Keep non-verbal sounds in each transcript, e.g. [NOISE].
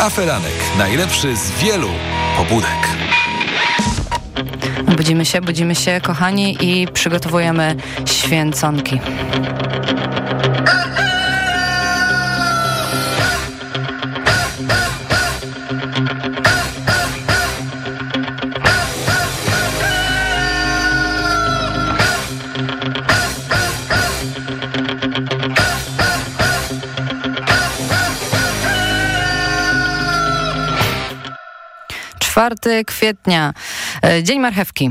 Aferanek. Najlepszy z wielu pobudek. Budzimy się, budzimy się, kochani, i przygotowujemy święconki. Czwarty kwietnia, e, Dzień Marchewki.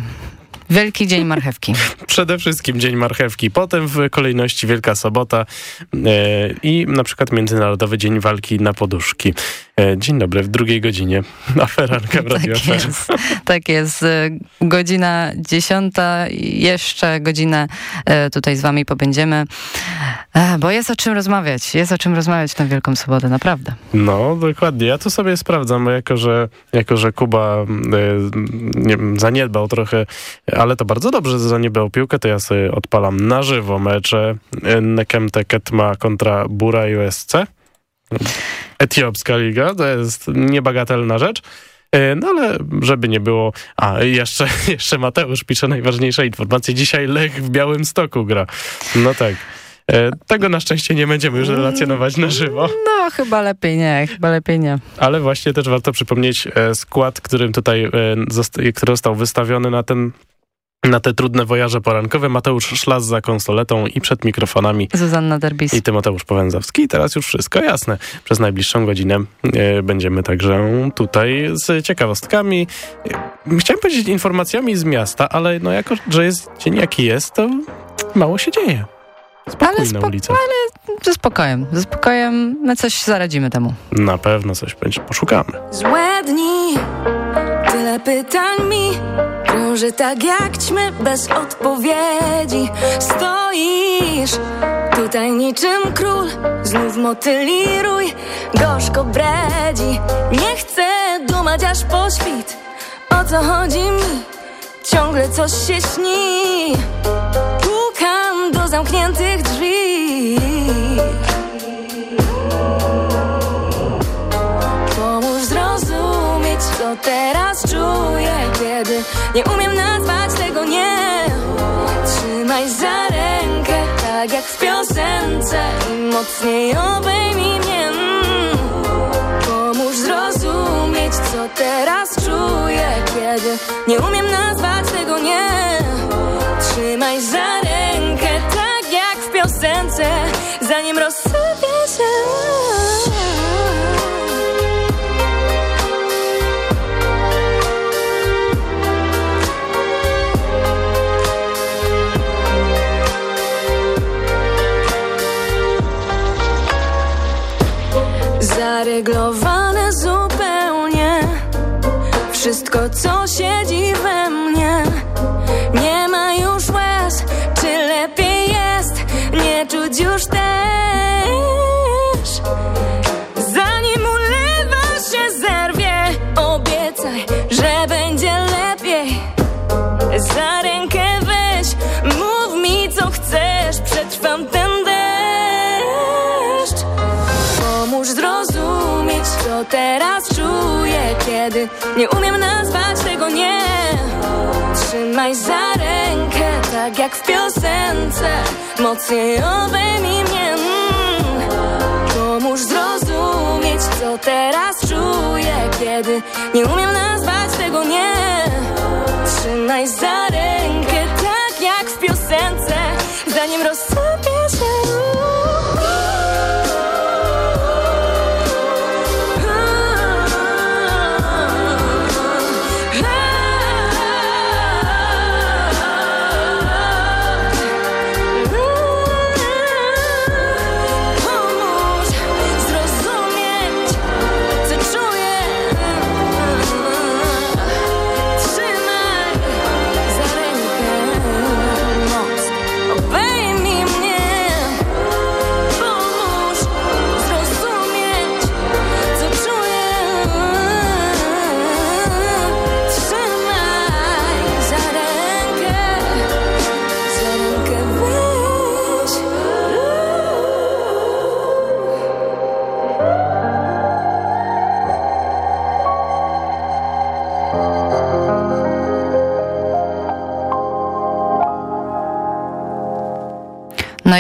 Wielki Dzień Marchewki. [LAUGHS] Przede wszystkim Dzień Marchewki, potem w kolejności Wielka Sobota e, i na przykład Międzynarodowy Dzień Walki na Poduszki. E, dzień dobry, w drugiej godzinie. [LAUGHS] Aferanka w Radio tak jest, tak jest. E, godzina dziesiąta, jeszcze godzinę tutaj z wami pobędziemy, bo jest o czym rozmawiać. Jest o czym rozmawiać tę Wielką Sobotę, naprawdę. No, dokładnie. Ja to sobie sprawdzam, bo jako, że, jako, że Kuba nie, zaniedbał trochę, ale to bardzo dobrze, że zaniedbał piłkę, to ja sobie odpalam na żywo mecze Nekemte Ketma kontra Bura USC. Etiopska liga, to jest niebagatelna rzecz. E, no ale żeby nie było... A, jeszcze, [LAUGHS] jeszcze Mateusz pisze najważniejsze informacje. Dzisiaj Lech w Białym Stoku gra. No tak. E, tego na szczęście nie będziemy już relacjonować na żywo. No, chyba lepiej nie, chyba lepiej nie. Ale właśnie też warto przypomnieć e, skład, którym tutaj, który został wystawiony na ten na te trudne wojaże porankowe. Mateusz Szlas za konsoletą i przed mikrofonami. Zuzanna Derbis. I Tymoteusz Powęzowski. I teraz już wszystko jasne. Przez najbliższą godzinę e, będziemy także tutaj z ciekawostkami. E, chciałem powiedzieć informacjami z miasta, ale no jako, że jest dzień jaki jest, to mało się dzieje. Spokój ale na ulicach. Ale ze spokojem. Ze spokojem my coś zaradzimy temu. Na pewno coś będzie. Poszukamy. Złe dni, tyle pytań mi Krąży tak jak ćmy bez odpowiedzi Stoisz? Tutaj niczym król Znów motyliruj, gorzko bredzi Nie chcę dumać aż po świt O co chodzi mi? Ciągle coś się śni. Pukam do zamkniętych drzwi co teraz czuję Kiedy nie umiem nazwać tego nie Trzymaj za rękę, tak jak w piosence I mocniej obejmij mnie. Pomóż zrozumieć, co teraz czuję Kiedy nie umiem nazwać tego nie Trzymaj za rękę, tak jak w piosence Zanim rozsypie zareglowane zupełnie. Wszystko co siedzi teraz czuję, kiedy nie umiem nazwać tego nie. Trzymaj za rękę, tak jak w piosence. Mocniej obejmij mnie mm. Pomóż zrozumieć, co teraz czuję, kiedy nie umiem nazwać tego nie. Trzymaj za rękę, tak jak w piosence. Zanim rozsypie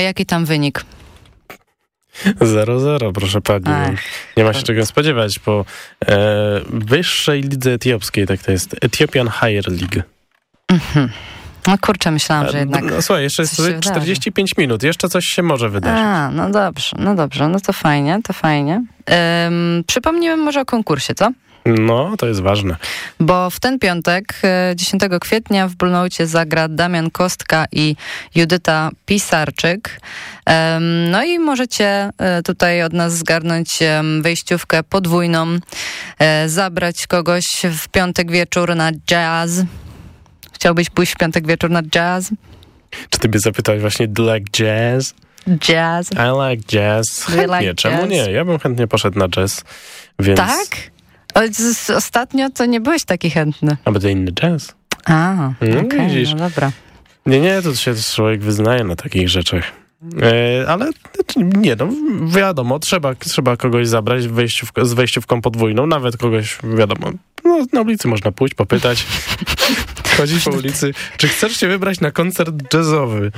jaki tam wynik? 0-0, proszę pani. Ach. Nie ma się czego spodziewać po e, wyższej lidze etiopskiej, tak to jest Ethiopian Higher League. No kurczę, myślałam, że jednak... No, słuchaj, jeszcze jest coś się 45 minut, jeszcze coś się może wydarzyć. A, no dobrze, no dobrze, no to fajnie, to fajnie. Um, przypomnijmy może o konkursie, co? No, to jest ważne. Bo w ten piątek, e, 10 kwietnia w Brunoucie zagra Damian Kostka i Judyta Pisarczyk. No i możecie e, tutaj od nas zgarnąć wejściówkę podwójną, e, zabrać kogoś w piątek wieczór na jazz. Chciałbyś pójść w piątek wieczór na jazz? Czy ty mnie zapytałeś właśnie, do like jazz? Jazz. I like jazz. Chętnie, like czemu jazz? nie? Ja bym chętnie poszedł na jazz, więc... Tak? Z- Ostatnio to nie byłeś taki chętny. A będę inny jazz? A, okej, widzisz. no dobra. Nie, nie, to się człowiek wyznaje na takich rzeczach. E, ale znaczy, nie, no wiadomo, trzeba, trzeba kogoś zabrać wejściówko, z wejściówką podwójną, nawet kogoś, wiadomo, no, na ulicy można pójść, popytać, [LAUGHS] chodzić po ulicy, czy chcesz się wybrać na koncert jazzowy,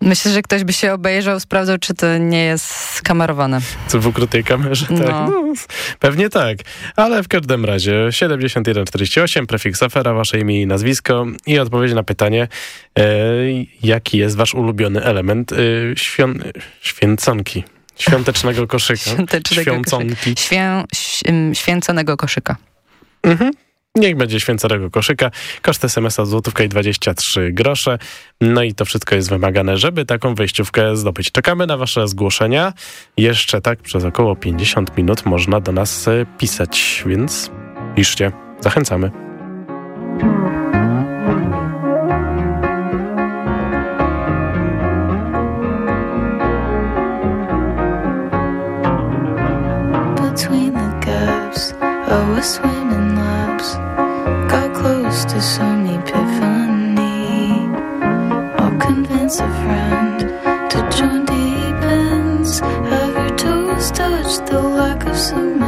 Myślę, że ktoś by się obejrzał, sprawdzał, czy to nie jest skamerowane. co w ukrytej kamerze, tak, No. no, pewnie tak, ale w każdym razie 7148, prefiks afera, wasze imię i nazwisko i odpowiedź na pytanie, e, jaki jest wasz ulubiony element e, świąt, święconki, świątecznego koszyka, [LAUGHS] Świątecznego świąconki. Świę, święconego koszyka. Mhm. Niech będzie święconego koszyka. Koszt SMS-a złotówka i 23 grosze. No i to wszystko jest wymagane, żeby taką wejściówkę zdobyć. Czekamy na wasze zgłoszenia. Jeszcze tak przez około 50 minut można do nas e, pisać, więc piszcie. Zachęcamy. between the gaps. I was. Got close to some epiphany. I'll convince a friend to join deep ends. Have your toes touch the lack of cement.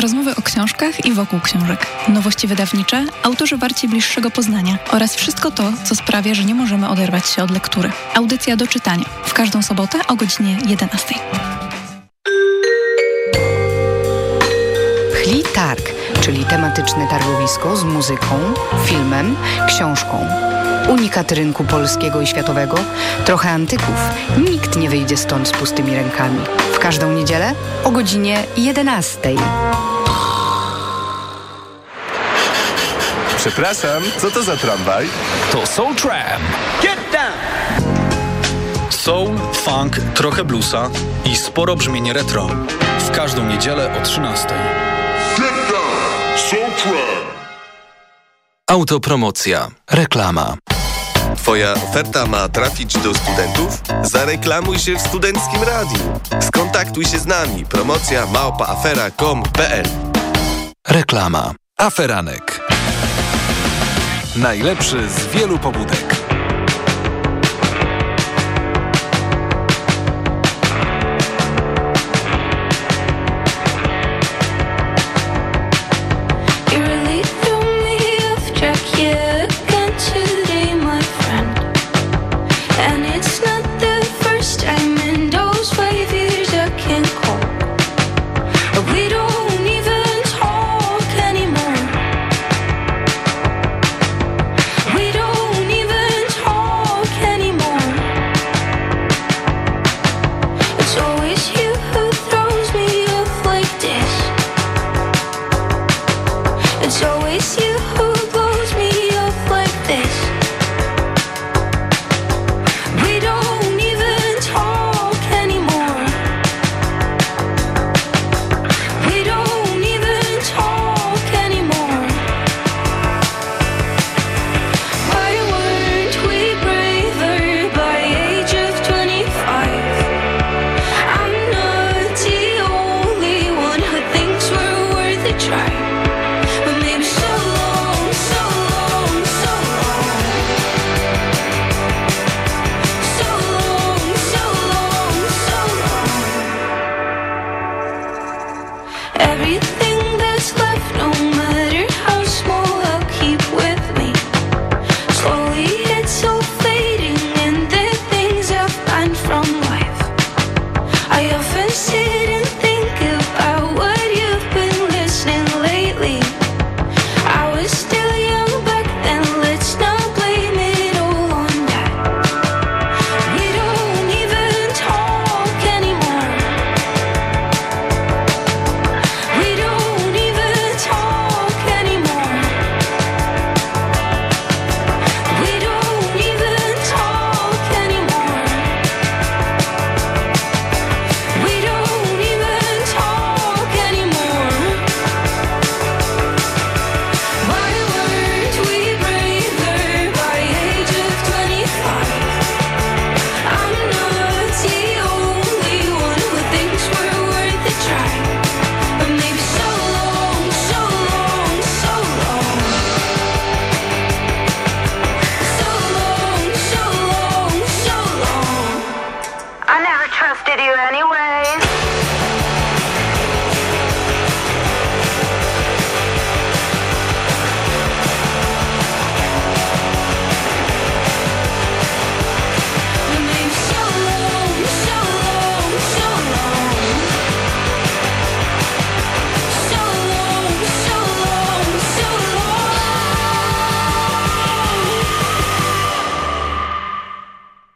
Rozmowy o książkach i wokół książek. Nowości wydawnicze, autorzy bardziej bliższego poznania oraz wszystko to, co sprawia, że nie możemy oderwać się od lektury. Audycja do czytania. W każdą sobotę o godzinie 11. Pchli Targ, czyli tematyczne targowisko z muzyką, filmem, książką. Unikat rynku polskiego i światowego, trochę antyków. Nikt nie wyjdzie stąd z pustymi rękami. W każdą niedzielę o godzinie 11. Przepraszam, co to za tramwaj? To Soul Tram. Soul, funk, trochę bluesa i sporo brzmienie retro. W każdą niedzielę o 13. Autopromocja. Reklama. Twoja oferta ma trafić do studentów? Zareklamuj się w studenckim radiu. Skontaktuj się z nami. Promocja małpaafera.com.pl Reklama. Aferanek. Najlepszy z wielu pobudek.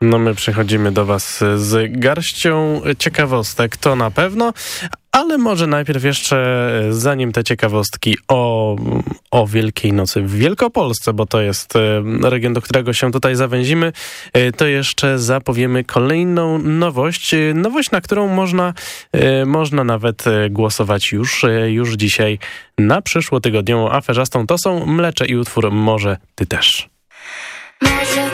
No my przechodzimy do was z garścią ciekawostek, to na pewno, ale może najpierw jeszcze, e, zanim te ciekawostki o, o Wielkiej Nocy w Wielkopolsce, bo to jest e, region, do którego się tutaj zawęzimy, e, to jeszcze zapowiemy kolejną nowość. Nowość, na którą można, można nawet głosować już, już dzisiaj na przyszłotygodniową aferzastą. To są Mlecze i utwór Może Ty też. Może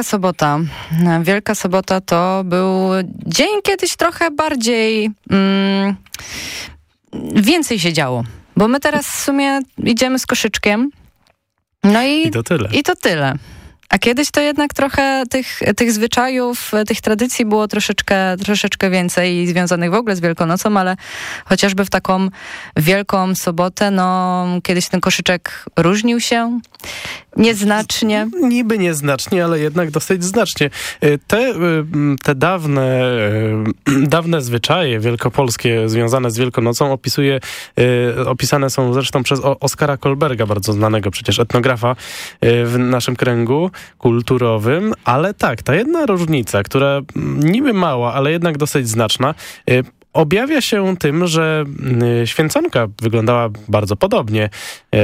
Wielka Sobota. Wielka Sobota to był dzień kiedyś trochę bardziej... Mm, więcej się działo. Bo my teraz w sumie idziemy z koszyczkiem. No i, I to tyle. I to tyle. A kiedyś to jednak trochę tych, tych zwyczajów, tych tradycji było troszeczkę, troszeczkę więcej związanych w ogóle z Wielkanocą, ale chociażby w taką wielką sobotę, no kiedyś ten koszyczek różnił się nieznacznie. Niby nieznacznie, ale jednak dosyć znacznie. Y, Te, y, te dawne, y, [CLEARS THROAT] dawne zwyczaje wielkopolskie związane z Wielkanocą opisuje, opisane są zresztą przez Oskara Kolberga, bardzo znanego przecież etnografa w naszym kręgu kulturowym, ale tak, ta jedna różnica, która niby mała, ale jednak dosyć znaczna, y, objawia się tym, że y, święconka wyglądała bardzo podobnie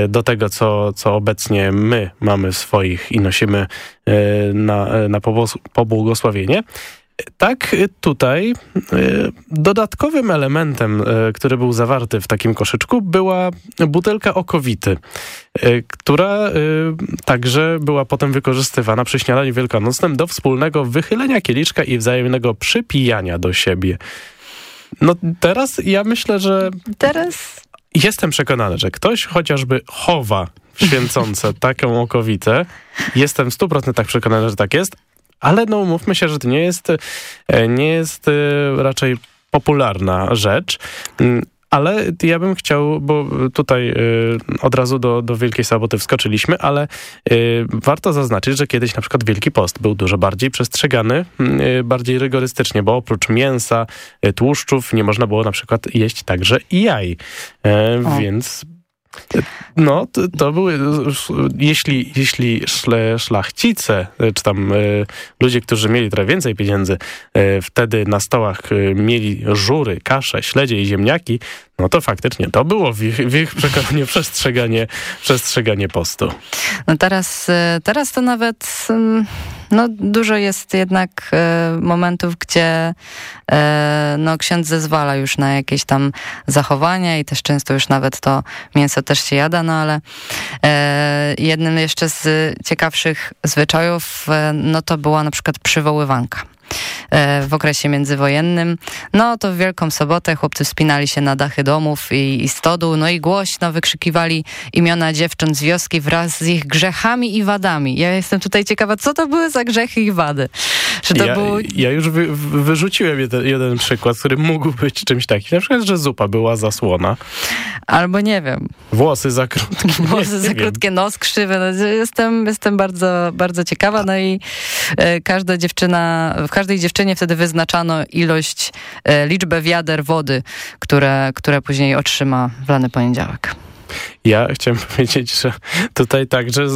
y, do tego, co, co obecnie my mamy swoich i nosimy na, na pobłogosławienie. Tak, tutaj y, dodatkowym elementem, y, który był zawarty w takim koszyczku, była butelka okowity, y, która także była potem wykorzystywana przy śniadaniu wielkanocnym do wspólnego wychylenia kieliszka i wzajemnego przypijania do siebie. No teraz ja myślę, że Teraz jestem przekonany, że ktoś chociażby chowa w święconce [LAUGHS] taką okowitę. Jestem w 100% przekonany, że tak jest, ale no mówmy się, że to nie jest, e, nie jest e, raczej popularna rzecz. Mm, ale ja bym chciał, bo tutaj y, od razu do, do Wielkiej Soboty wskoczyliśmy, ale warto zaznaczyć, że kiedyś na przykład Wielki Post był dużo bardziej przestrzegany, y, bardziej rygorystycznie, bo oprócz mięsa, tłuszczów nie można było na przykład jeść także i jaj. E, więc no, to, to, były, jeśli, jeśli szle, szlachcice, czy tam y, ludzie, którzy mieli trochę więcej pieniędzy, y, wtedy na stołach y, mieli żury, kasze, śledzie i ziemniaki, no to faktycznie to było w ich, w ich przekonaniu [LAUGHS] przestrzeganie, przestrzeganie postu. No teraz, teraz to nawet no, dużo jest jednak momentów, gdzie no, ksiądz zezwala już na jakieś tam zachowania i też często już nawet to mięso też się jada, no ale e, jednym jeszcze z ciekawszych zwyczajów, e, no to była na przykład przywoływanka. E, w okresie międzywojennym. No to w Wielką Sobotę chłopcy wspinali się na dachy domów i, i stodół, no i głośno wykrzykiwali imiona dziewcząt z wioski wraz z ich grzechami i wadami. Ja jestem tutaj ciekawa, co to były za grzechy i wady? Czy to ja, było... ja już wy, wyrzuciłem jeden, jeden przykład, który mógł być czymś takim. Na przykład, że zupa była zasłona. Albo nie wiem. Włosy za krótkie. [LAUGHS] Włosy za krótkie, nos krzywy. No, jestem, jestem bardzo, bardzo ciekawa. No i e, każda dziewczyna, w każdej dziewczynie wtedy wyznaczano ilość, e, liczbę wiader wody, które, które później otrzyma w lany poniedziałek. Ja chciałem [LAUGHS] powiedzieć, że tutaj także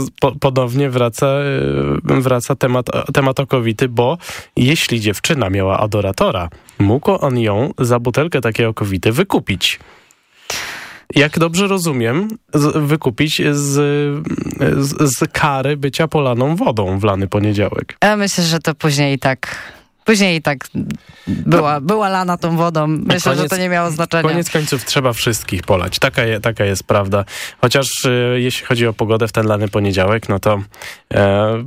ponownie wraca, e, wraca temat, temat okowity, bo jeśli dziewczyna miała adoratora, mógł on ją za butelkę takiej okowity wykupić jak dobrze rozumiem, wykupić z, z, z, kary bycia polaną wodą w lany poniedziałek. Ja myślę, że to później tak Później tak była, była lana tą wodą. Myślę, koniec, że to nie miało znaczenia. Koniec końców trzeba wszystkich polać. Taka, je, taka jest prawda. Chociaż e, jeśli chodzi o pogodę w ten lany poniedziałek, no to e,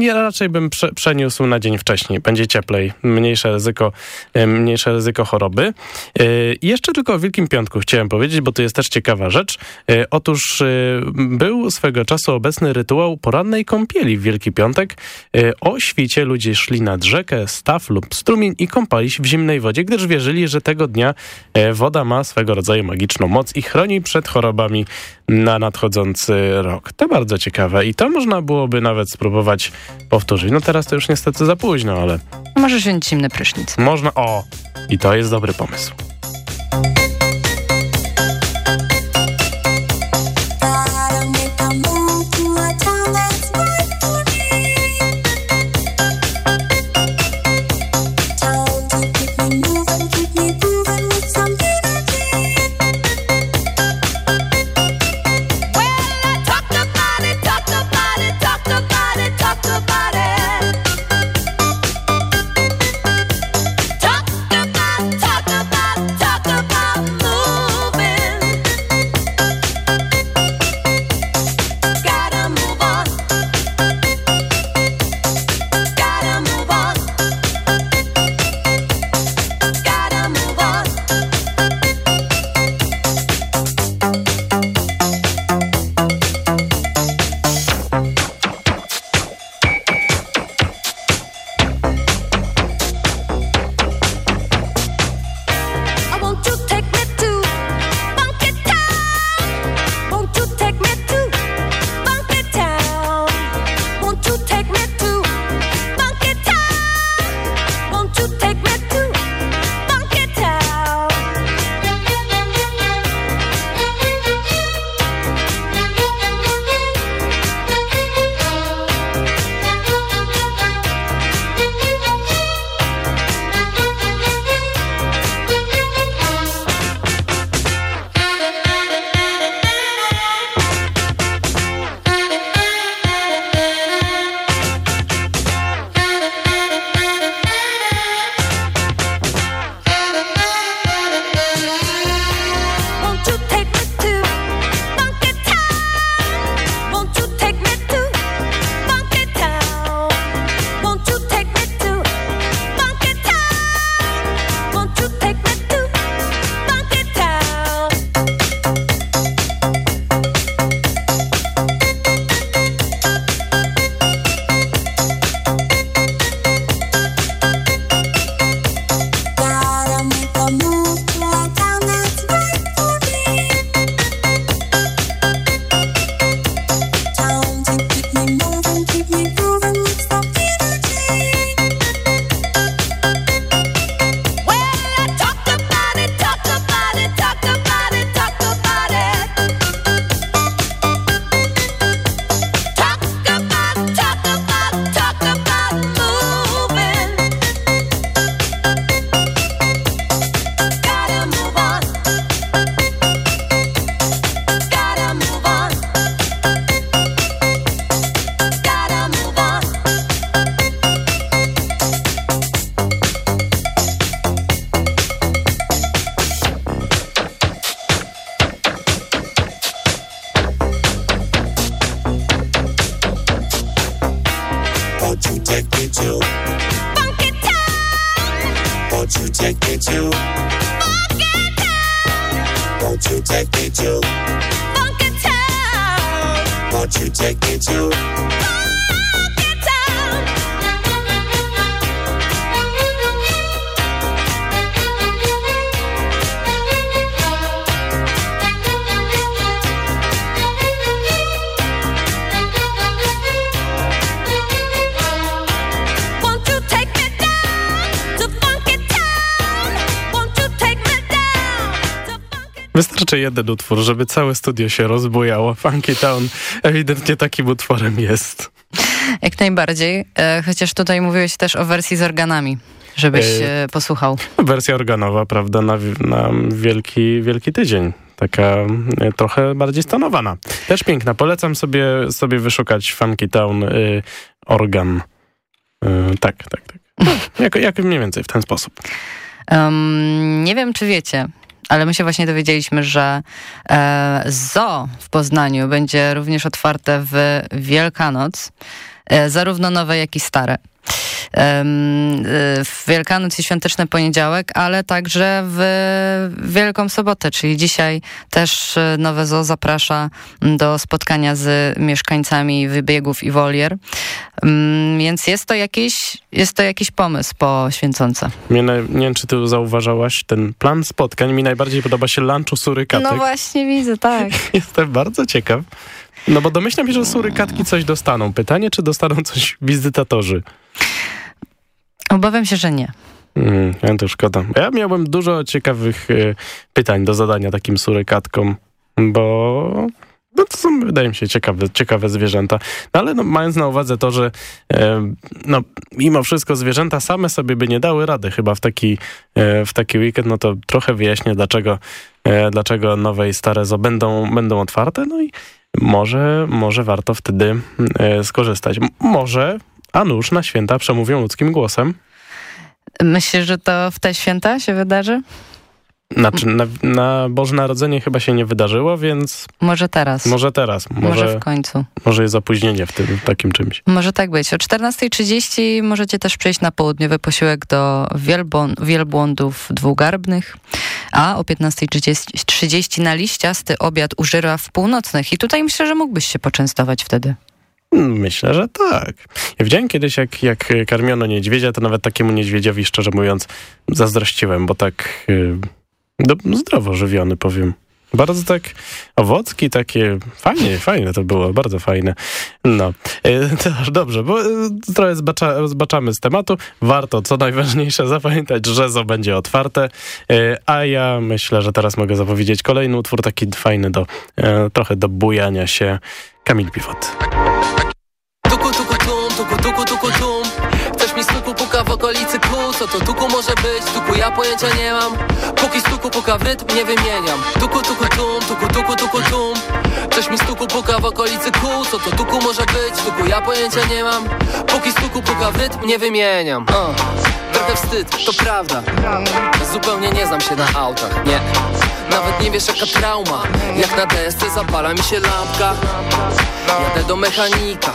ja raczej bym prze, przeniósł na dzień wcześniej. Będzie cieplej, mniejsze ryzyko, e, mniejsze ryzyko choroby. E, jeszcze tylko o Wielkim Piątku chciałem powiedzieć, bo to jest też ciekawa rzecz. Otóż był swego czasu obecny rytuał porannej kąpieli w Wielki Piątek. o świcie ludzie szli nad rzekę, rzekę, staw lub strumień i kąpali się w zimnej wodzie, gdyż wierzyli, że tego dnia e, woda ma swego rodzaju magiczną moc i chroni przed chorobami na nadchodzący rok. To bardzo ciekawe i to można byłoby nawet spróbować powtórzyć. No teraz to już niestety za późno, ale... Możesz wziąć zimny prysznic. Można, o! I to jest dobry pomysł. To Funky Town? Won't you take me to Funky Town? Won't you take me to Wystarczy jeden utwór, żeby całe studio się rozbujało. Funky Town ewidentnie takim utworem jest. Jak najbardziej, e, chociaż tutaj mówiłeś też o wersji z organami, żebyś e, posłuchał. Wersja organowa, prawda, na, na wielki, wielki tydzień taka e, trochę bardziej stanowana. Też piękna. Polecam sobie, sobie wyszukać Funky Town organ. Tak, tak, tak. jak, jak mniej więcej w ten sposób. Um, nie wiem, czy wiecie, ale my się właśnie dowiedzieliśmy, że e, zoo w Poznaniu będzie również otwarte w Wielkanoc, e, zarówno nowe, jak i stare. E, w Wielkanoc i Świąteczny Poniedziałek, ale także w Wielką Sobotę, czyli dzisiaj też e, Nowe Zoo zaprasza do spotkania z mieszkańcami wybiegów i wolier. Mm, więc jest to jakiś, jest to jakiś pomysł po święconce. Mnie, nie wiem, czy ty zauważałaś ten plan spotkań. Mi najbardziej podoba się lunchu surykatek. No właśnie widzę, tak. [LAUGHS] Jestem bardzo ciekaw. No bo domyślam się, że surykatki coś dostaną. Pytanie, czy dostaną coś wizytatorzy? Obawiam się, że nie. Mm, ja to szkoda. Ja miałbym dużo ciekawych y, pytań do zadania takim surykatkom, bo no to są, wydaje mi się, ciekawe, ciekawe zwierzęta. No ale no, mając na uwadze to, że e, no, mimo wszystko zwierzęta same sobie by nie dały rady chyba w taki, e, w taki weekend, no to trochę wyjaśnię, dlaczego, e, dlaczego nowe i stare zo będą, będą otwarte. No i może, może warto wtedy e, skorzystać. Może, a nuż na święta przemówią ludzkim głosem. Myślisz, że to w te święta się wydarzy? Znaczy, na, na Boże Narodzenie chyba się nie wydarzyło, więc... Może teraz. Może teraz. Może, może w końcu. Może jest opóźnienie w tym takim czymś. Może tak być. O 14.30 możecie też przyjść na południowy posiłek do wielbłądów dwugarbnych, a o 15.30 na liściasty obiad u żyraw północnych. I tutaj myślę, że mógłbyś się poczęstować wtedy. Myślę, że tak. Ja widziałem kiedyś, jak, jak karmiono niedźwiedzia, to nawet takiemu niedźwiedziowi, szczerze mówiąc, zazdrościłem, bo tak... Yy do, zdrowo żywiony, powiem. Bardzo tak owocki, takie fajnie, fajne to było, bardzo fajne. No, e, dobrze, bo e, trochę zbacza, zbaczamy z tematu. Warto, co najważniejsze, zapamiętać, że zo będzie otwarte, e, a ja myślę, że teraz mogę zapowiedzieć kolejny utwór, taki fajny do, trochę do bujania się. Kamil Piwot. Tuku, tuku, tum, tuku, tuku, tuku, tum. Okolicy kół, co to tuku może być? Tuku ja pojęcia nie mam. Póki stuku puka w rytm nie wymieniam Tuku tuku tum, tuku tuku tuku tum Coś mi stuku puka w okolicy kół Co to tuku może być? Tuku ja pojęcia nie mam Póki stuku puka w rytm nie wymieniam uh. Trochę wstyd, to prawda Zupełnie nie znam się na autach, nie Nawet nie wiesz jaka trauma. Jak na desce zapala mi się lampka. Jadę do mechanika.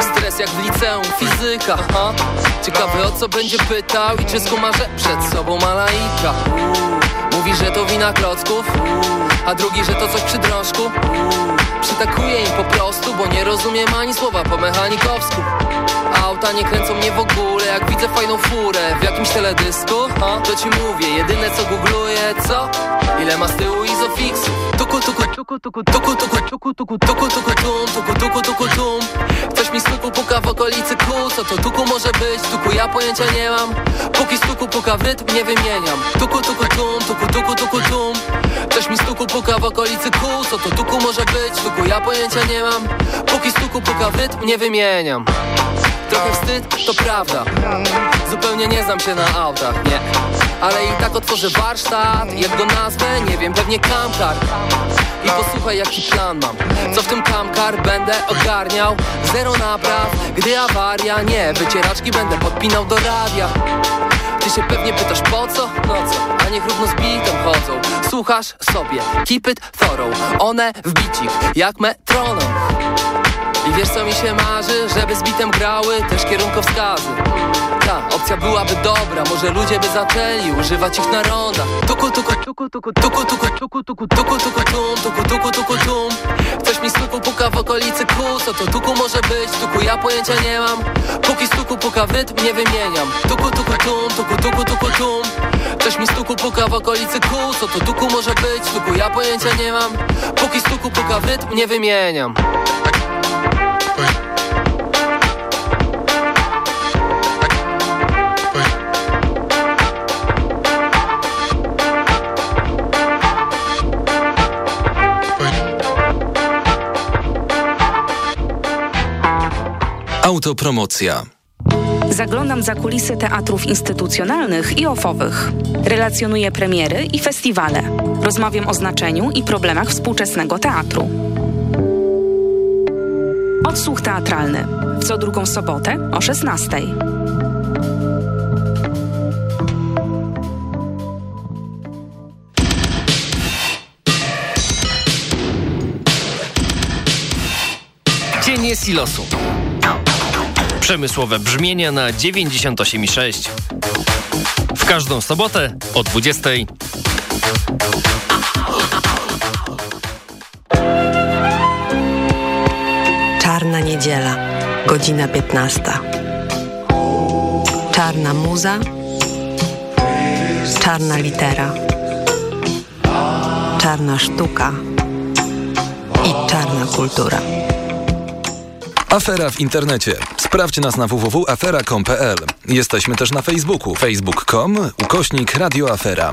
Stres jak w liceum, fizyka? Ciekawy o co będzie pytał I czy skumarze przed sobą ma laika Mówi, że to wina klocków A drugi, że to coś przy drążku. Przytakuję im po prostu, bo nie rozumiem ani słowa po mechanikowsku. Auta nie kręcą mnie w ogóle, jak widzę fajną furę W jakimś teledysku, to ci mówię Jedyne co googluję, co? Ile ma z tyłu izofixu Tuku tuku tuku tuku tuku tuku tuku tuku tuku tuku tum tuku tuku tuku tum Ktoś mi stuku puka w okolicy kół Co to tuku może być? Tuku ja pojęcia nie mam Póki stuku puka w rytm nie wymieniam Tuku tuku tum tuku tuku tuku tum Ktoś mi stuku puka w okolicy kół Co to tuku może być? Tuku ja pojęcia nie mam Póki stuku puka w rytm nie wymieniam Trochę wstyd, to prawda. Zupełnie nie znam się na autach, nie. Ale i tak otworzę warsztat Jak go nazwę, nie wiem, pewnie Kamkar. I posłuchaj jaki plan mam. Co w tym Kamkar będę ogarniał? Zero napraw, gdy awaria Nie, wycieraczki będę podpinał do radia. Ty się pewnie pytasz po co? No co? A niech równo z bitem chodzą. Słuchasz sobie, keep it thorough. One w bicik, jak metronom I wiesz co mi się marzy? Żeby z bitem grały też kierunkowskazy Ta opcja byłaby dobra Może ludzie by zaczęli używać ich na ronda Tuku tuku tuku tuku tuku tuku tuku tuku tuku tuku tum Tuku tuku tuku tum Ktoś mi stuku puka w okolicy kół Co to tuku może być? Tuku ja pojęcia nie mam Póki stuku puka w rytm nie wymieniam Tuku tuku tum tuku tuku tuku tum Ktoś mi stuku puka w okolicy kół Co to tuku może być? Tuku ja pojęcia nie mam Póki stuku puka w rytm nie wymieniam Autopromocja. Zaglądam za kulisy teatrów instytucjonalnych i ofowych. Relacjonuję premiery i festiwale. Rozmawiam o znaczeniu i problemach współczesnego teatru. Odsłuch teatralny. W co drugą sobotę o 16. Cienie silosu. Przemysłowe brzmienia na 98,6. W każdą sobotę o 20. niedziela, godzina 15. Czarna muza, czarna litera, czarna sztuka i czarna kultura. Afera w internecie. Sprawdź nas na www.afera.com.pl. Jesteśmy też na Facebooku. facebook.com ukośnik radioafera.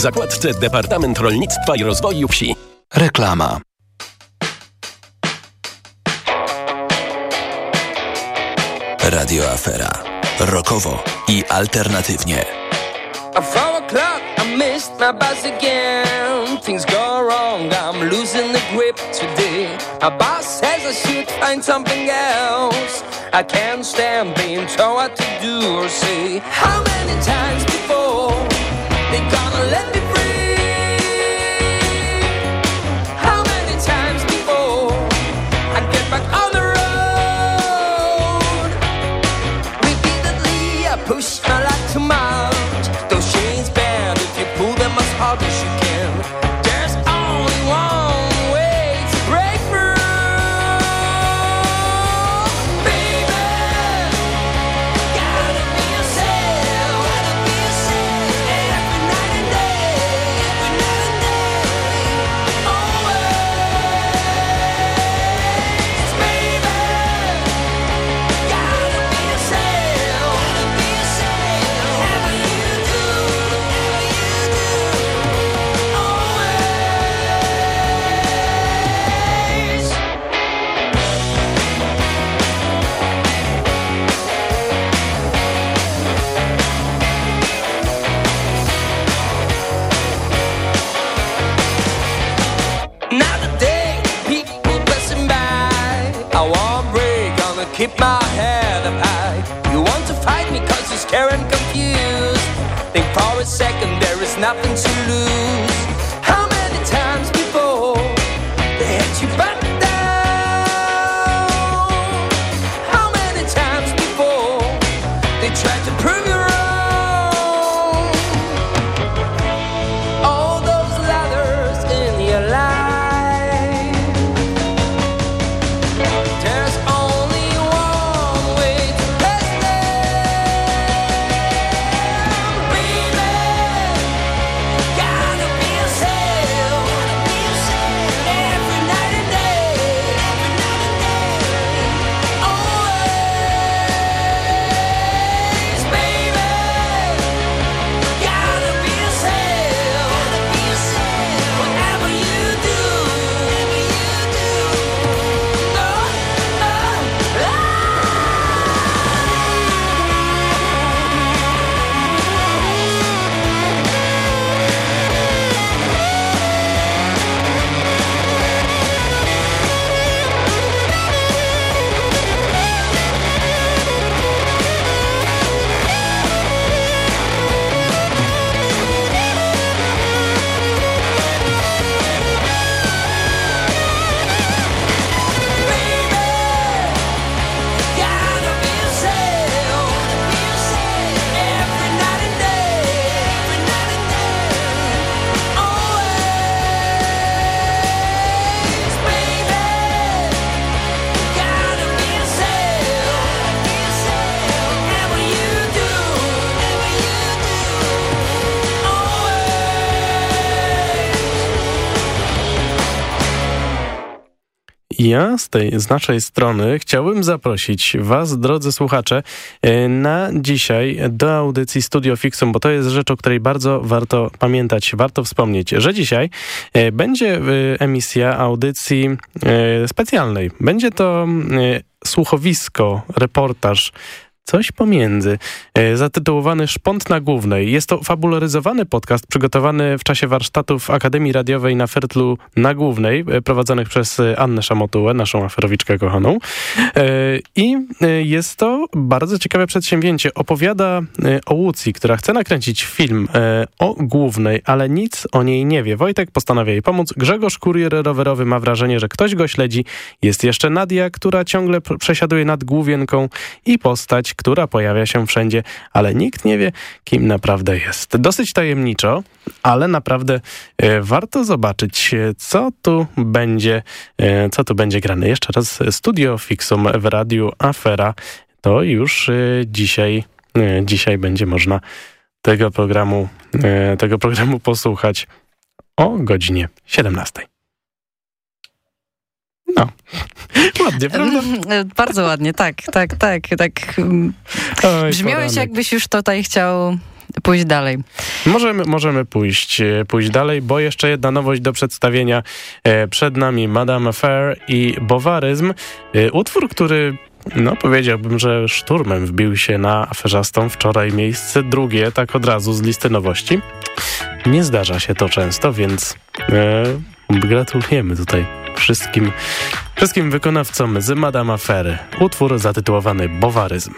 w zakładce Departament Rolnictwa i Rozwoju Wsi. Reklama. Radio Afera. Rokowo i alternatywnie. At four o'clock, I missed my bus again. Things go wrong, I'm losing the grip today. My boss says I should find something else. I can't stand being told what to do or say. How many times before they gonna let me and confused. Think for a second, there is nothing to lose. Ja z tej, z naszej strony chciałbym zaprosić was, drodzy słuchacze, e, na dzisiaj do audycji Studio Fixum, bo to jest rzecz, o której bardzo warto pamiętać, warto wspomnieć, że dzisiaj e, będzie e, emisja audycji specjalnej. Będzie to słuchowisko, reportaż Coś pomiędzy. E, Zatytułowany Szpont na Głównej. Jest to fabularyzowany podcast przygotowany w czasie warsztatów Akademii Radiowej na Fertlu na Głównej, e, prowadzonych przez e, Annę Szamotułę, naszą aferowiczkę kochaną. I jest to bardzo ciekawe przedsięwzięcie. Opowiada o Łucji, która chce nakręcić film o Głównej, ale nic o niej nie wie. Wojtek postanawia jej pomóc. Grzegorz, kurier rowerowy, ma wrażenie, że ktoś go śledzi. Jest jeszcze Nadia, która ciągle pr- przesiaduje nad Główienką i postać, która pojawia się wszędzie, ale nikt nie wie, kim naprawdę jest. Dosyć tajemniczo, ale naprawdę e, warto zobaczyć, e, co tu będzie, e, co tu będzie grane. Jeszcze raz Studio Fixum w radiu Afera. To już dzisiaj, dzisiaj będzie można tego programu, tego programu posłuchać o godzinie 17. No, [LAUGHS] ładnie, prawda? Bardzo ładnie, tak, tak, tak. tak. mm, Oj, Brzmiałeś, poranek. jakbyś już tutaj chciał pójść dalej. Możemy, możemy pójść, e, pójść dalej, bo jeszcze jedna nowość do przedstawienia. E, Przed nami Madame Fair i Bowaryzm. E, Utwór, który no powiedziałbym, że szturmem wbił się na aferzastą wczoraj miejsce drugie, tak od razu z listy nowości. Nie zdarza się to często, więc e, gratulujemy tutaj wszystkim, wszystkim wykonawcom z Madame Afery. Utwór zatytułowany Bowaryzm.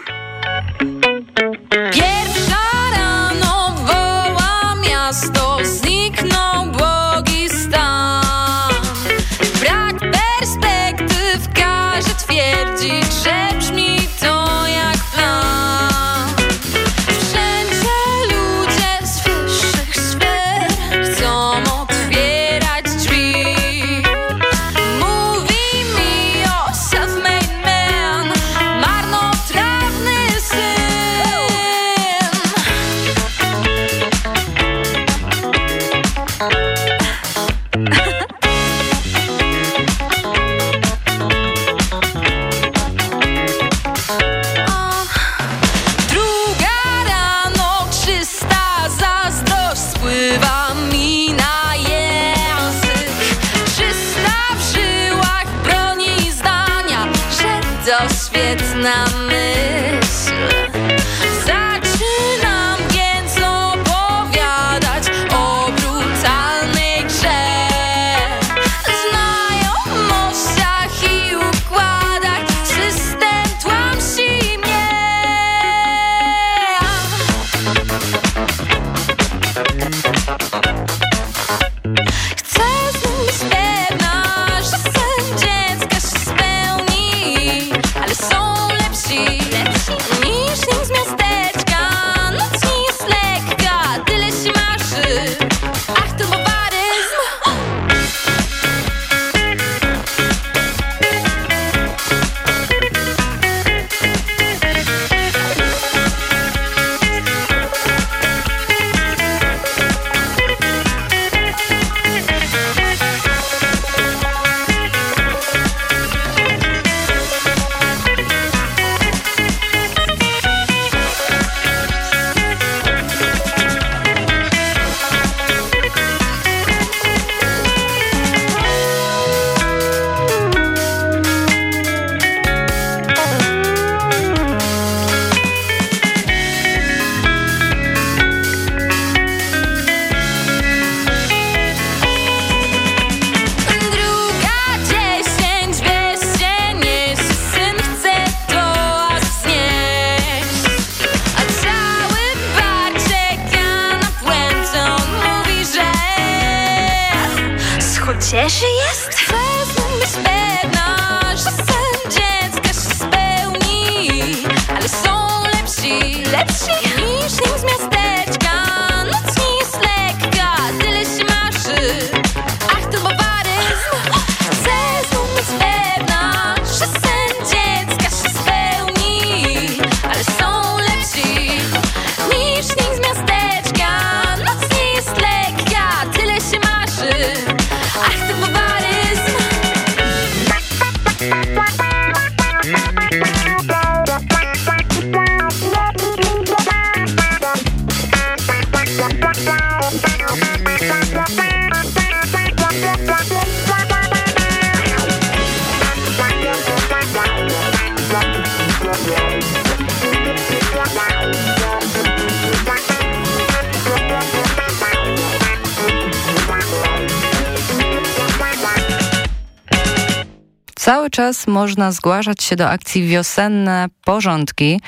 Czas można zgłaszać się do akcji Wiosenne Porządki.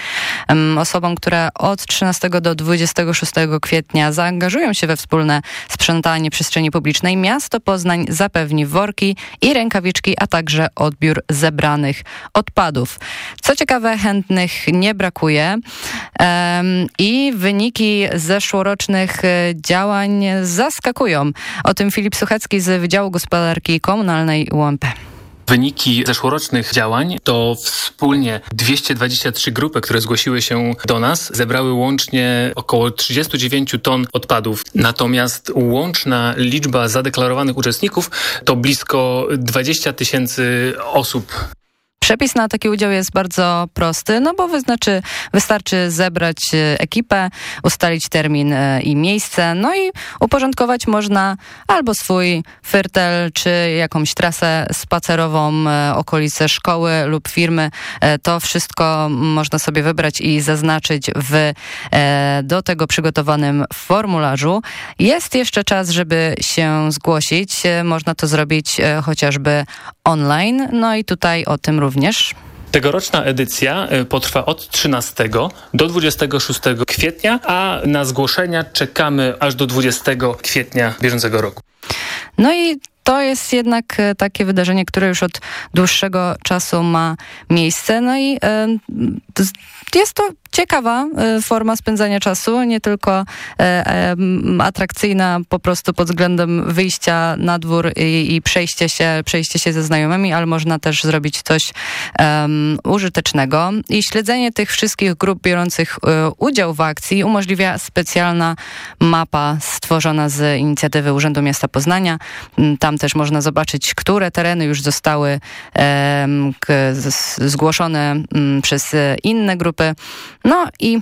Osobom, które od 13 do 26 kwietnia zaangażują się we wspólne sprzątanie przestrzeni publicznej, miasto Poznań zapewni worki i rękawiczki, a także odbiór zebranych odpadów. Co ciekawe, chętnych nie brakuje i wyniki zeszłorocznych e, działań zaskakują. O tym Filip Suchecki z Wydziału Gospodarki Komunalnej UMP. Wyniki zeszłorocznych działań to wspólnie 223 grupy, które zgłosiły się do nas, zebrały łącznie około 39 ton odpadów. Natomiast łączna liczba zadeklarowanych uczestników to blisko 20 tysięcy osób. Przepis na taki udział jest bardzo prosty, no bo wyznaczy, wystarczy zebrać e, ekipę, ustalić termin e, i miejsce, no i uporządkować można albo swój fyrtel, czy jakąś trasę spacerową, e, okolice szkoły lub firmy. To wszystko można sobie wybrać i zaznaczyć w do tego przygotowanym formularzu. Jest jeszcze czas, żeby się zgłosić. Można to zrobić chociażby online, no i tutaj o tym również. Tegoroczna edycja y, potrwa od 13 do 26 kwietnia, a na zgłoszenia czekamy aż do 20 kwietnia bieżącego roku. No i to jest jednak e, takie wydarzenie, które już od dłuższego czasu ma miejsce. No i e, jest to ciekawa e, forma spędzania czasu, nie tylko atrakcyjna po prostu pod względem wyjścia na dwór i, i przejście, się, się ze znajomymi, ale można też zrobić coś użytecznego. I śledzenie tych wszystkich grup biorących udział w akcji umożliwia specjalna mapa stworzona z inicjatywy Urzędu Miasta Poznania. Mm, Tam też można zobaczyć, które tereny już zostały zgłoszone mm, przez e, inne grupy. No i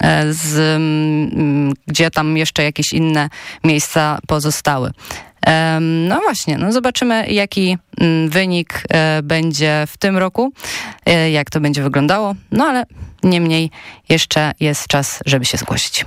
e, z, mm, gdzie tam jeszcze jakieś inne miejsca pozostały. No właśnie, no zobaczymy, jaki wynik e, będzie w tym roku, jak to będzie wyglądało. No ale niemniej jeszcze jest czas, żeby się zgłosić.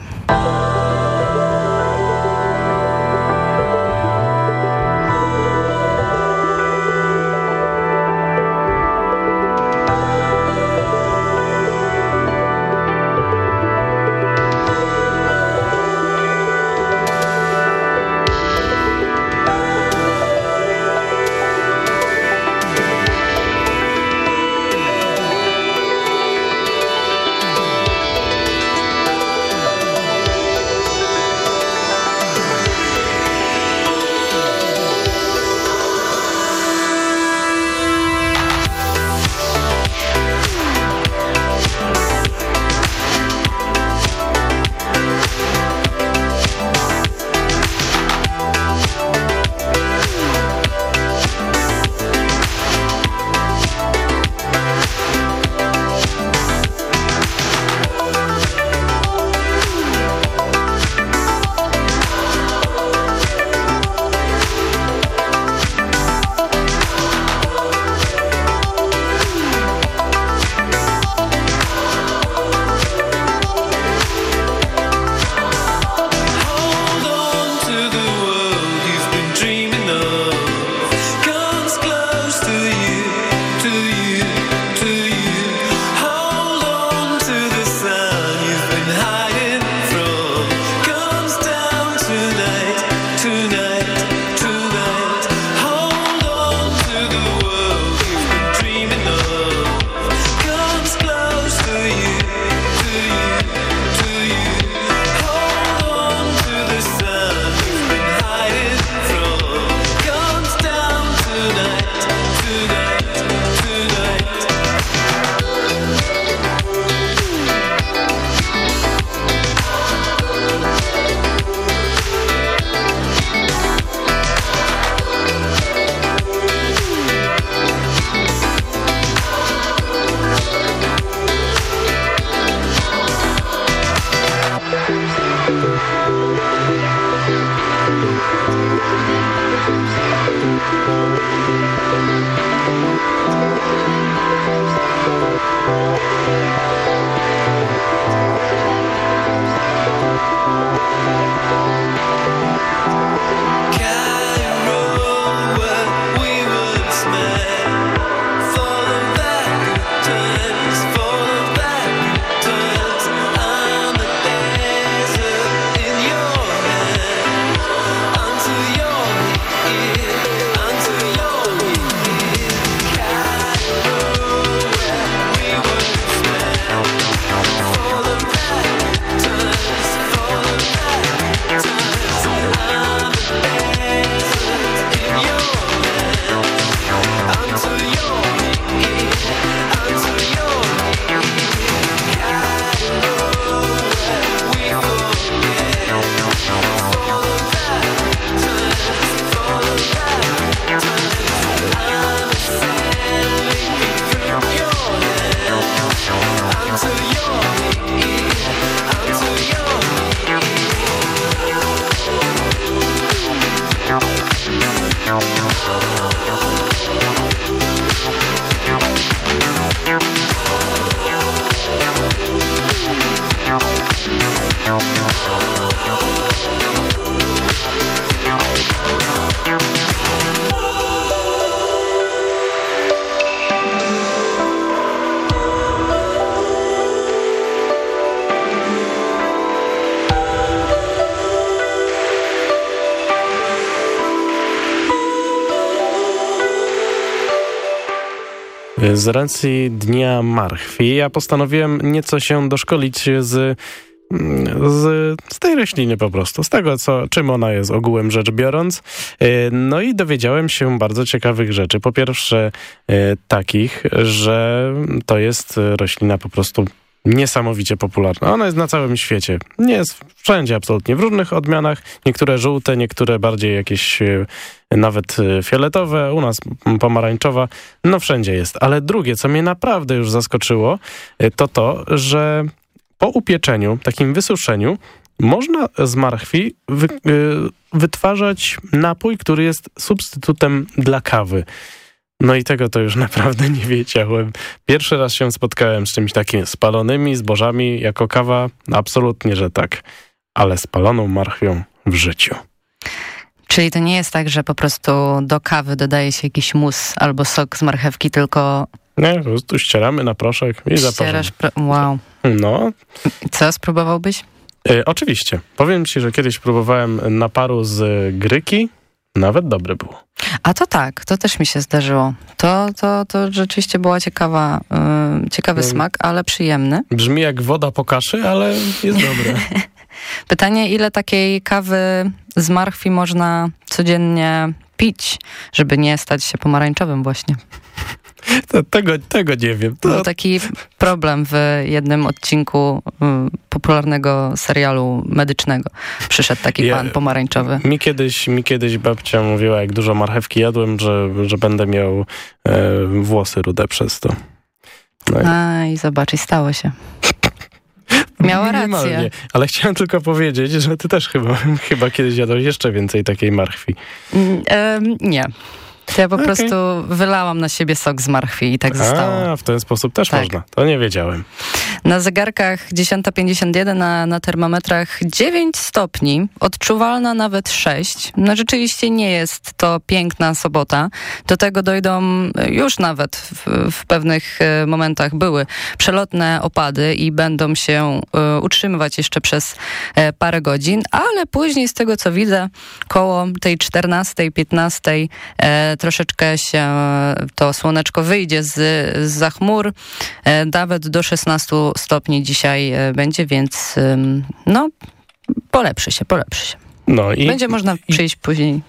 Z racji Dnia Marchwi ja postanowiłem nieco się doszkolić z, z, z tej rośliny po prostu, z tego, co, czym ona jest ogółem rzecz biorąc. E, No i dowiedziałem się bardzo ciekawych rzeczy. Po pierwsze e, takich, że to jest roślina po prostu niesamowicie popularna. Ona jest na całym świecie. Nie jest wszędzie absolutnie, w różnych odmianach. Niektóre żółte, niektóre bardziej jakieś e, nawet e, fioletowe, u nas pomarańczowa. No wszędzie jest. Ale drugie, co mnie naprawdę już zaskoczyło, e, to to, że po upieczeniu, takim wysuszeniu, można z marchwi wy, wytwarzać napój, który jest substytutem dla kawy. No i tego to już naprawdę nie wiedziałem. Pierwszy raz się spotkałem z czymś takim spalonymi zbożami jako kawa. Absolutnie, że tak. Ale spaloną marchwią w życiu. Czyli to nie jest tak, że po prostu do kawy dodaje się jakiś mus albo sok z marchewki, tylko... Nie, po prostu ścieramy na proszek i zaparzamy. Wow. No. Co, spróbowałbyś? E, oczywiście. Powiem ci, że kiedyś próbowałem naparu z gryki. Nawet dobre było. A to tak, to też mi się zdarzyło. To, to, to rzeczywiście była ciekawa, yy, ciekawy Mm. smak, ale przyjemny. Brzmi jak woda po kaszy, ale jest dobre. [LAUGHS] Pytanie, ile takiej kawy z marchwi można codziennie pić, żeby nie stać się pomarańczowym właśnie? [LAUGHS] To, tego, tego nie wiem. To... Był taki problem w jednym odcinku mm, popularnego serialu medycznego. Przyszedł taki Ja- pan pomarańczowy. Mi kiedyś, mi kiedyś babcia mówiła, jak dużo marchewki jadłem, że, że będę miał e, włosy rude przez to. No i- A i zobacz, i stało się. Miała rację. Ale chciałem tylko powiedzieć, że ty też chyba, chyba kiedyś jadłeś jeszcze więcej takiej marchwi. Mm, nie. To ja po Okej. prostu wylałam na siebie sok z marchwi i tak zostało. A, w ten sposób też Tak. można. To nie wiedziałem. Na zegarkach 10.51, na, na termometrach 9 stopni, odczuwalna nawet 6. No rzeczywiście nie jest to piękna sobota. Do tego dojdą e, już nawet w, w pewnych e, momentach były przelotne opady i będą się e, utrzymywać jeszcze przez e, parę godzin, ale później z tego co widzę, koło tej 14, 15 e, troszeczkę się e, to słoneczko wyjdzie z, z za chmur. E, nawet do 16 stopni dzisiaj e, będzie, więc no polepszy się, polepszy się. No i Będzie można przyjść później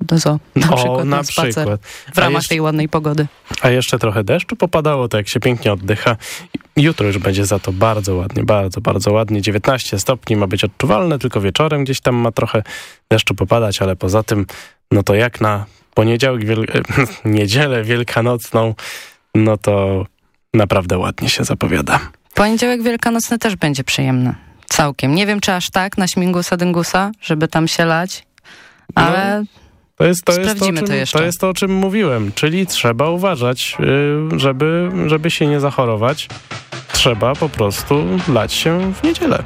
do zoo, na O, przykład na, na spacer przykład. w ramach jeszcze- tej ładnej pogody. A jeszcze trochę deszczu popadało, to jak się pięknie oddycha. Jutro już będzie za to bardzo ładnie, bardzo, bardzo ładnie. 19 stopni ma być odczuwalne, tylko wieczorem gdzieś tam ma trochę deszczu popadać, ale poza tym, no to jak na poniedziałek, wiel... [LAUGHS] niedzielę wielkanocną, no to naprawdę ładnie się zapowiada. Poniedziałek wielkanocny też będzie przyjemny. Całkiem. Nie wiem, czy aż tak na śmigusa dyngusa, żeby tam się lać, ale To jest to, jest to, czym, to jeszcze. to jest to, o czym mówiłem, czyli trzeba uważać, y, żeby, żeby się nie zachorować. Trzeba po prostu lać się w niedzielę.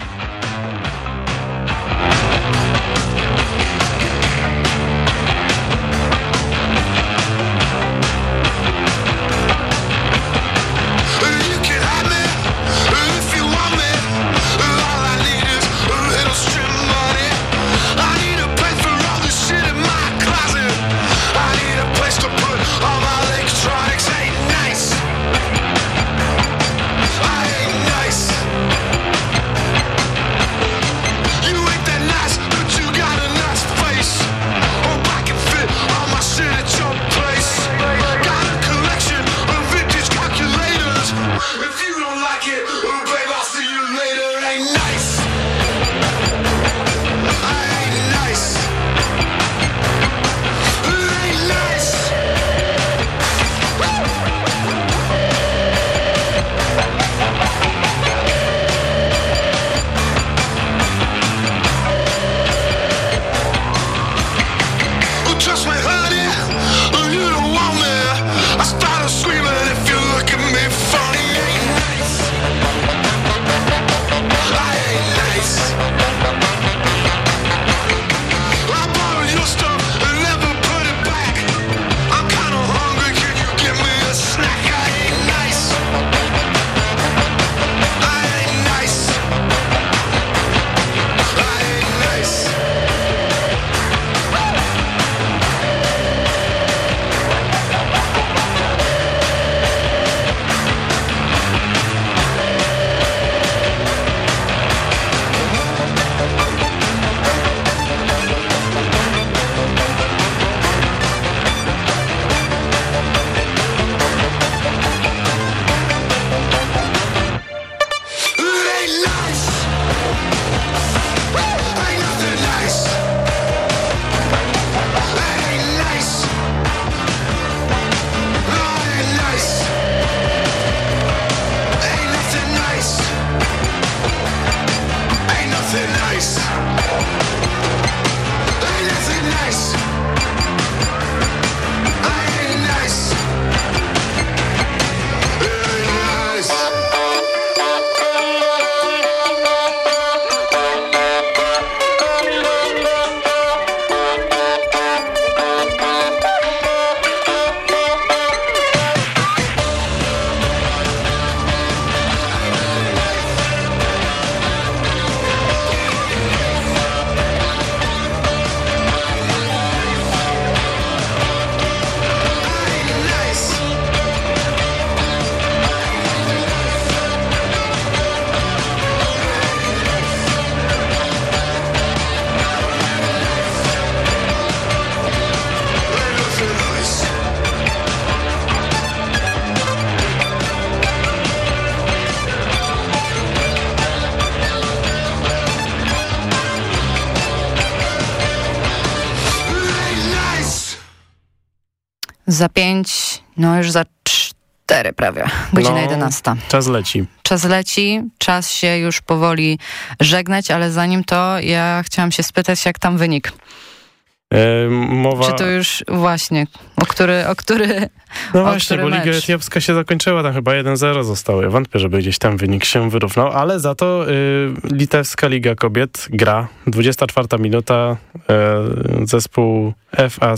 Za pięć, no już za cztery prawie. Godzina No, 11. Czas leci. Czas leci, czas się już powoli żegnać, ale zanim to ja chciałam się spytać, jak tam wynik. E, mowa... Czy to już właśnie, który, o który No o właśnie, który bo Liga? Etiopska się zakończyła, tam chyba 1-0 zostało. Ja wątpię, żeby gdzieś tam wynik się wyrównał, ale za to y, Litewska Liga Kobiet gra. 24 minuta, y, zespół FA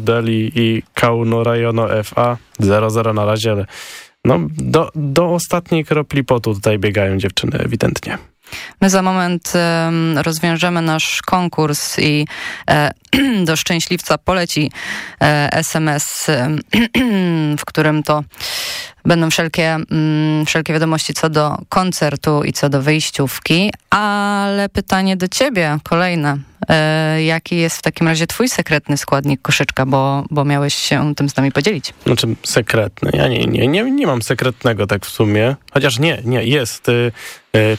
Delhi i Kauno Rajono FA. 0-0 na razie, ale no, do, do ostatniej kropli potu tutaj biegają dziewczyny ewidentnie. My za moment em, rozwiążemy nasz konkurs i e, [CLEARS THROAT] do szczęśliwca poleci e, SMS, em, [CLEARS THROAT] w którym to będą wszelkie, mm, wszelkie wiadomości co do koncertu i co do wyjściówki, ale pytanie do ciebie, kolejne. E, jaki jest w takim razie twój sekretny składnik koszyczka, bo, bo miałeś się tym z nami podzielić? Znaczy sekretny. Ja nie, nie, nie, nie mam sekretnego tak w sumie. Chociaż nie, nie, jest y,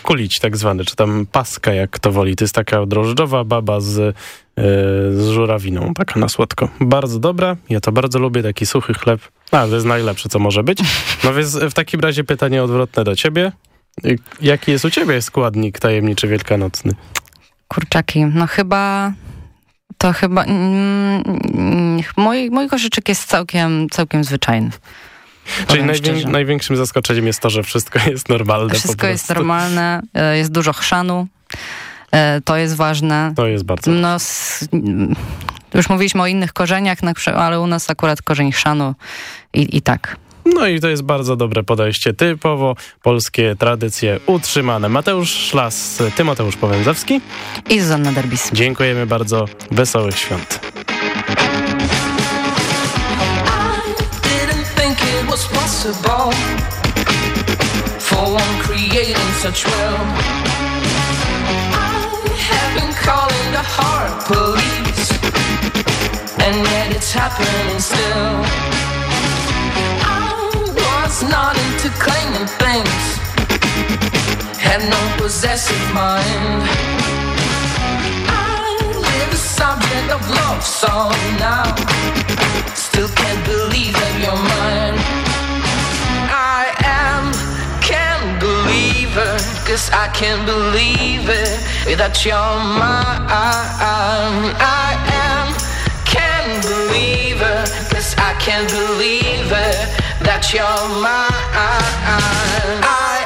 kulić tak zwany, czy tam paska jak kto woli. To jest taka drożdżowa baba z, y, z żurawiną, taka na słodko. Bardzo dobra, ja to bardzo lubię, taki suchy chleb. A, to jest najlepsze, co może być. No więc w takim razie pytanie odwrotne do ciebie. Jaki jest u ciebie składnik tajemniczy wielkanocny? Kurczaki, no chyba... To chyba... Mm, mm, mój, mój koszyczek jest całkiem, całkiem zwyczajny. Czyli najwię szczerze. największym zaskoczeniem jest to, że wszystko jest normalne po Wszystko jest normalne, e, jest dużo chrzanu, e, to jest ważne. To jest bardzo No, mm, już mówiliśmy o innych korzeniach, ale u nas akurat korzeń chrzanu i, i tak. No i to jest bardzo dobre podejście. Typowo polskie tradycje utrzymane. Mateusz Szlas, Tymoteusz Powęzewski. I Zuzanna Derbis. Dziękujemy bardzo. Wesołych świąt. Was possible for one creating such will. I have been calling the heart police, and yet it's happening still. I was not into claiming things, had no possessive mind. I live the subject of love song now. Still can't believe that you're mine. Believe cause I can't believe it that you're mine. I am, can't believe it, cause I can't believe it that you're mine. I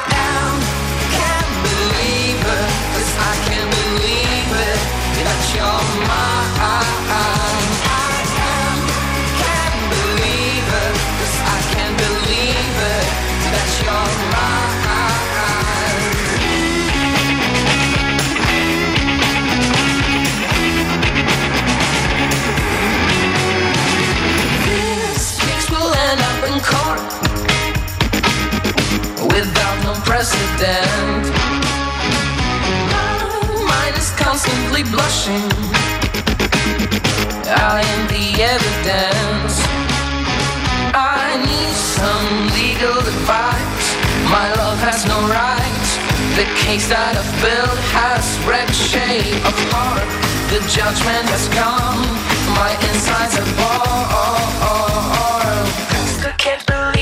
president. Oh, mine is constantly blushing. I am the evidence. I need some legal advice. My love has no rights. The case that I've built has red shade of heart. The judgment has come. My insides are bored. Still can't believe.